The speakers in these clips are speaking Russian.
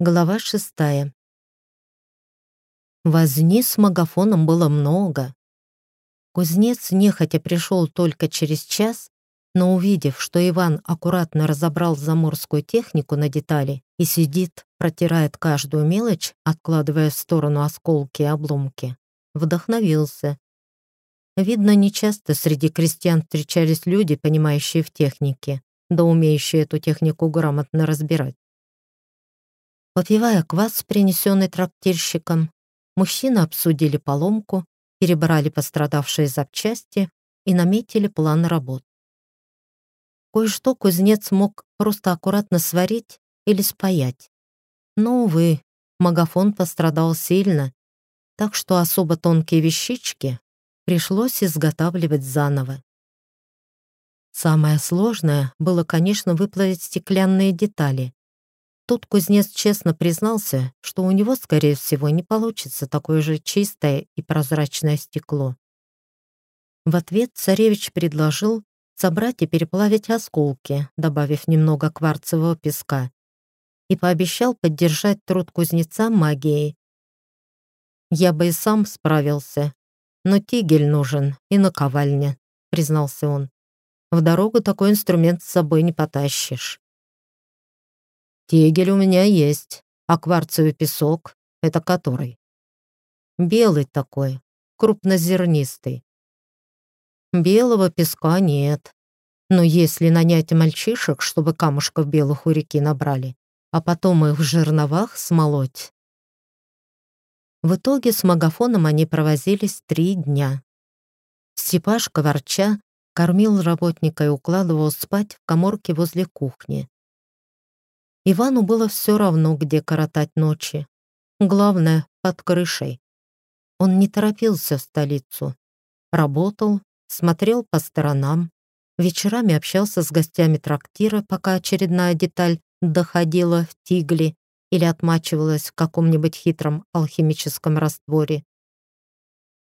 Глава шестая. Возни с магафоном было много. Кузнец нехотя пришел только через час, но увидев, что Иван аккуратно разобрал заморскую технику на детали и сидит, протирает каждую мелочь, откладывая в сторону осколки и обломки, вдохновился. Видно, нечасто среди крестьян встречались люди, понимающие в технике, да умеющие эту технику грамотно разбирать. Попивая квас, принесенный трактирщиком, мужчины обсудили поломку, перебрали пострадавшие запчасти и наметили план работ. Кое-что кузнец мог просто аккуратно сварить или спаять. Но, увы, магафон пострадал сильно, так что особо тонкие вещички пришлось изготавливать заново. Самое сложное было, конечно, выплавить стеклянные детали, Тут кузнец честно признался, что у него, скорее всего, не получится такое же чистое и прозрачное стекло. В ответ царевич предложил собрать и переплавить осколки, добавив немного кварцевого песка, и пообещал поддержать труд кузнеца магией. «Я бы и сам справился, но тигель нужен и наковальня», — признался он. «В дорогу такой инструмент с собой не потащишь». Тегель у меня есть, а кварцевый песок — это который? Белый такой, крупнозернистый. Белого песка нет. Но если нанять мальчишек, чтобы камушков белых у реки набрали, а потом их в жерновах смолоть. В итоге с магафоном они провозились три дня. Степашка, ворча, кормил работника и укладывал спать в коморке возле кухни. Ивану было все равно, где коротать ночи. Главное, под крышей. Он не торопился в столицу. Работал, смотрел по сторонам, вечерами общался с гостями трактира, пока очередная деталь доходила в тигли или отмачивалась в каком-нибудь хитром алхимическом растворе.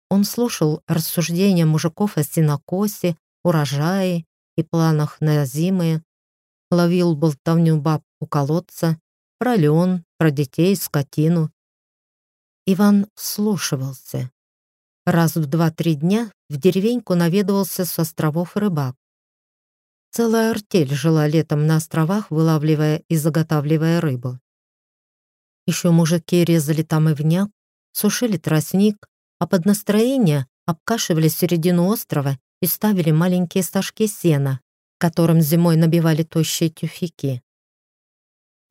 Он слушал рассуждения мужиков о сенокосе, урожае и планах на зимы, ловил болтовню баб у колодца, про лен, про детей, скотину. Иван слушивался. Раз в два-три дня в деревеньку наведывался с островов рыбак. Целая артель жила летом на островах, вылавливая и заготавливая рыбу. Еще мужики резали там ивняк, сушили тростник, а под настроение обкашивали середину острова и ставили маленькие стажки сена, которым зимой набивали тощие тюфяки.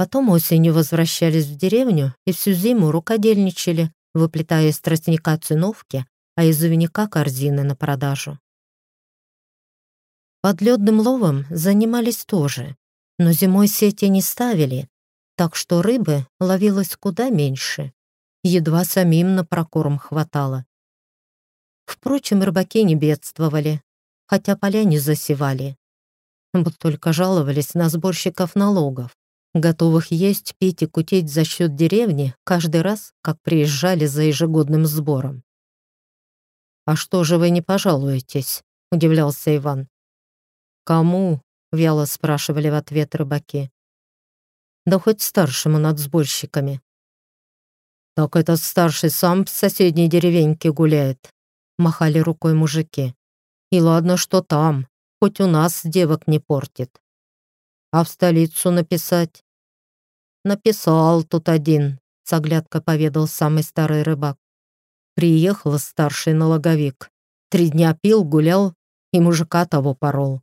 Потом осенью возвращались в деревню и всю зиму рукодельничали, выплетая из тростника циновки, а из увеника корзины на продажу. Подледным ловом занимались тоже, но зимой сети не ставили, так что рыбы ловилось куда меньше. Едва самим на прокорм хватало. Впрочем, рыбаки не бедствовали, хотя поля не засевали. Вот только жаловались на сборщиков налогов, готовых есть, пить и кутить за счет деревни каждый раз, как приезжали за ежегодным сбором. «А что же вы не пожалуетесь?» — удивлялся Иван. «Кому?» — вяло спрашивали в ответ рыбаки. «Да хоть старшему над сборщиками». «Так этот старший сам в соседней деревеньке гуляет», — махали рукой мужики. «И ладно, что там, хоть у нас девок не портит. А в столицу написать? Написал тут один, с оглядкой поведал самый старый рыбак. Приехал старший налоговик. Три дня пил, гулял и мужика того порол.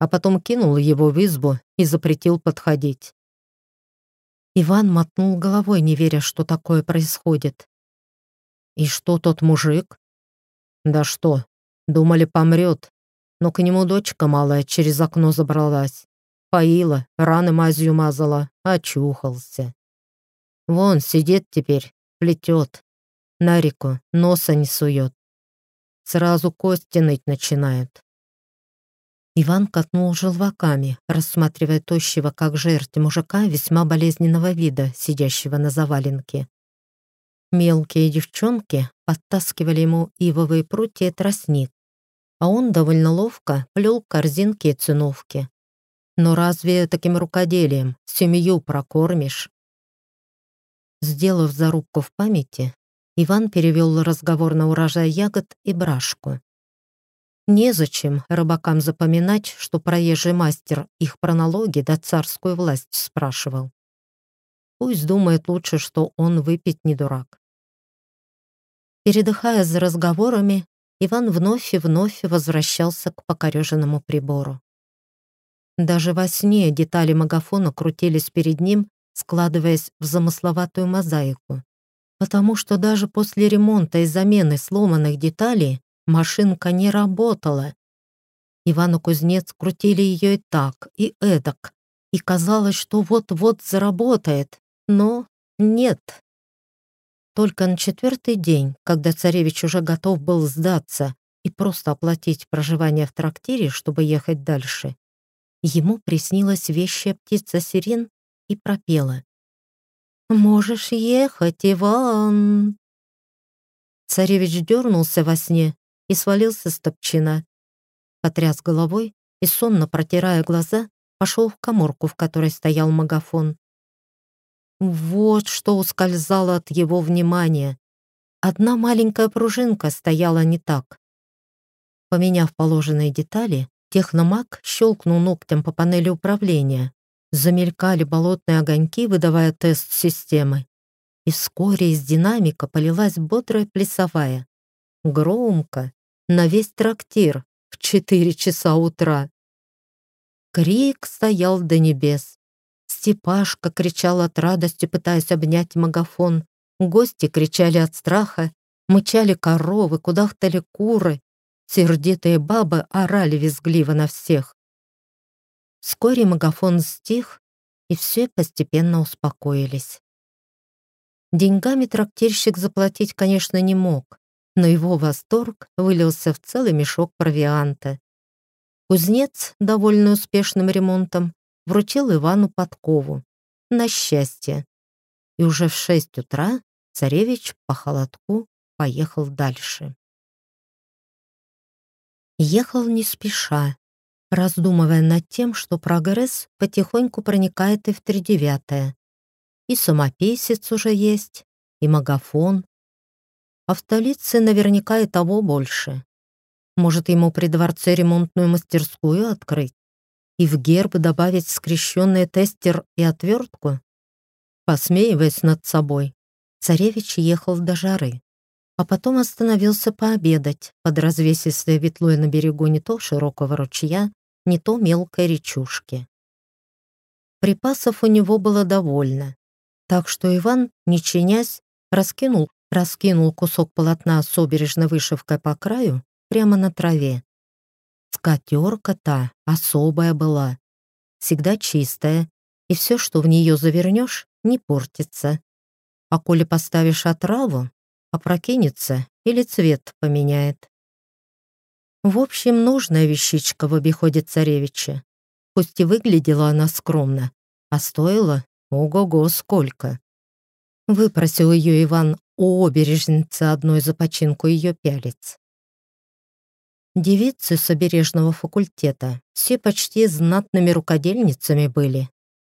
А потом кинул его в избу и запретил подходить. Иван мотнул головой, не веря, что такое происходит. «И что тот мужик?» «Да что, думали, помрет, но к нему дочка малая через окно забралась. Поила, раны мазью мазала, очухался. Вон сидит теперь, плетет. На реку носа не сует. Сразу кости ныть начинает. Иван катнул желваками, рассматривая тощего, как жерть мужика весьма болезненного вида, сидящего на заваленке. Мелкие девчонки подтаскивали ему ивовые прутья и тростник, а он довольно ловко плел корзинки и циновки. Но разве таким рукоделием семью прокормишь? Сделав зарубку в памяти, Иван перевел разговор на урожай ягод и брашку. Незачем рыбакам запоминать, что проезжий мастер их пронологи да царскую власть спрашивал. Пусть думает лучше, что он выпить не дурак. Передыхая за разговорами, Иван вновь и вновь возвращался к покореженному прибору. Даже во сне детали магафона крутились перед ним, складываясь в замысловатую мозаику. Потому что даже после ремонта и замены сломанных деталей машинка не работала. Ивану Кузнец крутили ее и так, и эдак, и казалось, что вот-вот заработает, но нет. Только на четвертый день, когда царевич уже готов был сдаться и просто оплатить проживание в трактире, чтобы ехать дальше, ему приснилась вещая птица Сирен и пропела. «Можешь ехать, Иван!» Царевич дернулся во сне и свалился с топчина. Потряс головой и, сонно протирая глаза, пошел в коморку, в которой стоял магафон. Вот что ускользало от его внимания. Одна маленькая пружинка стояла не так. Поменяв положенные детали, техномаг щелкнул ногтем по панели управления. Замелькали болотные огоньки, выдавая тест системы. И вскоре из динамика полилась бодрая плясовая. Громко, на весь трактир в четыре часа утра. Крик стоял до небес. Степашка кричал от радости, пытаясь обнять магафон. Гости кричали от страха, мычали коровы, кудахтали куры. Сердитые бабы орали визгливо на всех. Вскоре магафон стих, и все постепенно успокоились. Деньгами трактирщик заплатить, конечно, не мог но его восторг вылился в целый мешок провианта. Кузнец, довольный успешным ремонтом, вручил Ивану подкову. На счастье. И уже в шесть утра царевич по холодку поехал дальше. Ехал не спеша, раздумывая над тем, что прогресс потихоньку проникает и в тридевятое. И самописец уже есть, и магафон, а в столице наверняка и того больше. Может, ему при дворце ремонтную мастерскую открыть? И в герб добавить скрещенный тестер и отвертку? Посмеиваясь над собой, царевич ехал до жары, а потом остановился пообедать под развесистой ветлой на берегу не то широкого ручья, не то мелкой речушки. Припасов у него было довольно, так что Иван, не чинясь, раскинул раскинул кусок полотна с обережной вышивкой по краю прямо на траве. Скатерка-то особая была, всегда чистая, и все, что в нее завернешь, не портится. А коли поставишь отраву, опрокинется или цвет поменяет. В общем, нужная вещичка в обиходе царевича. Пусть и выглядела она скромно, а стоила ого-го сколько. Выпросил ее Иван у обережницы одной за починку ее пялец. Девицы с обережного факультета все почти знатными рукодельницами были.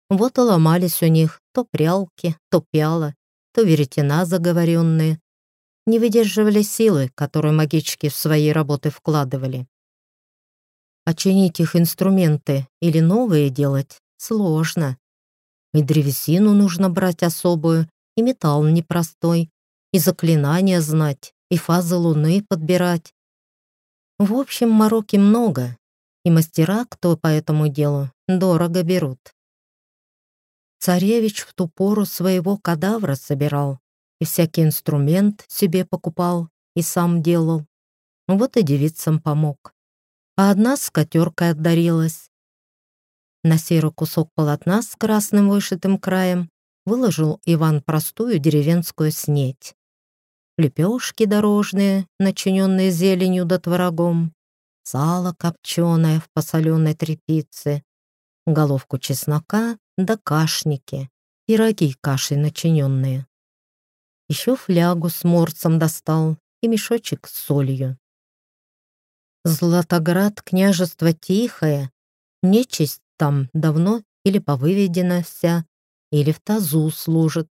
Вот и ломались у них то прялки, то пяла, то веретена заговоренные. Не выдерживали силы, которую магички в свои работы вкладывали. Очинить их инструменты или новые делать сложно. И древесину нужно брать особую, и металл непростой, и заклинания знать, и фазы луны подбирать. В общем, мороки много, и мастера, кто по этому делу, дорого берут. Царевич в ту пору своего кадавра собирал, и всякий инструмент себе покупал и сам делал. Вот и девицам помог. А одна с скатеркой отдарилась. На серый кусок полотна с красным вышитым краем выложил Иван простую деревенскую снеть лепешки дорожные, начиненные зеленью да творогом, сало копченое в посоленной тряпице, головку чеснока да кашники, пироги кашей начиненные. Еще флягу с морцем достал и мешочек с солью. Златоград — княжество тихое, нечисть там давно или повыведена вся, или в тазу служит.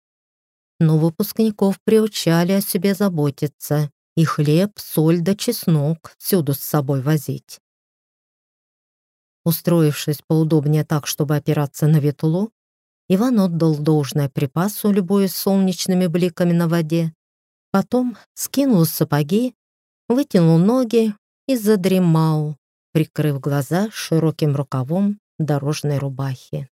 но выпускников приучали о себе заботиться и хлеб, соль да чеснок всюду с собой возить. Устроившись поудобнее так, чтобы опираться на ветлу, Иван отдал должное припасу, любуясь солнечными бликами на воде. Потом скинул сапоги, вытянул ноги и задремал, прикрыв глаза широким рукавом дорожной рубахи.